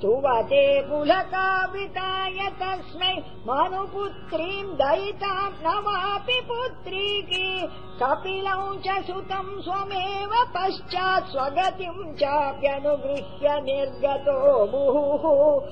सुवते पुलकाविताय तस्मै तस्मै दयिताम् न वापि पुत्रीकी। कपिलौ च सुतम् स्वमेव पश्चात् स्वगतिम् चाप्यनुगृह्य निर्गतो मुहुः।